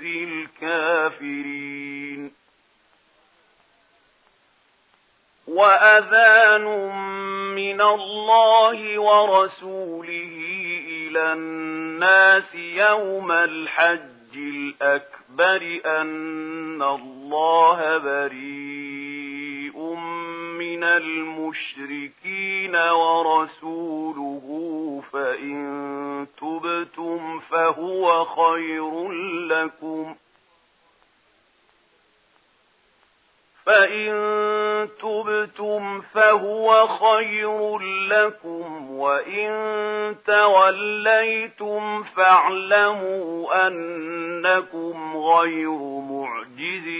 يخزي الكافرين وأذان من الله ورسوله إلى الناس يوم الحج الأكبر أن الله بريد مِنَ الْمُشْرِكِينَ وَرَسُولُهُ فَإِن تُبْتُمْ فَهُوَ خَيْرٌ لَّكُمْ فَإِن تُبْتُمْ فَهُوَ خَيْرٌ لَّكُمْ وَإِن تَوَلَّيْتُمْ فَاعْلَمُوا أَنَّكُمْ غَيْرُ مُعْجِزِينَ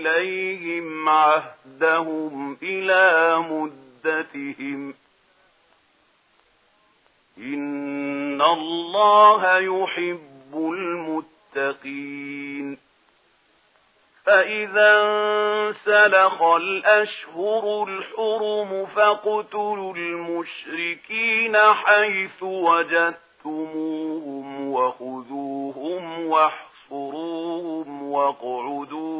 إليهم عهدهم إلى مدتهم إن الله يحب المتقين فإذا انسلخ الأشهر الحرم فاقتلوا المشركين حيث وجدتموهم وخذوهم واحصروهم واقعدوا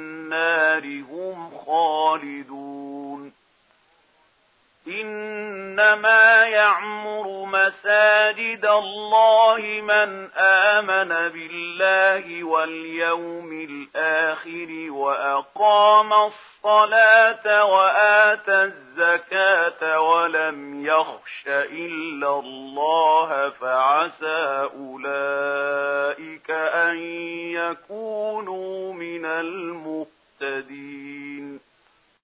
النار هم خالدون. إنما يعمر مساجد الله من آمن بالله واليوم الآخر وأقام الصلاة وآت الزكاة ولم يخش إلا الله فعسى أولئك أن يكونوا من المقرمين المهتدين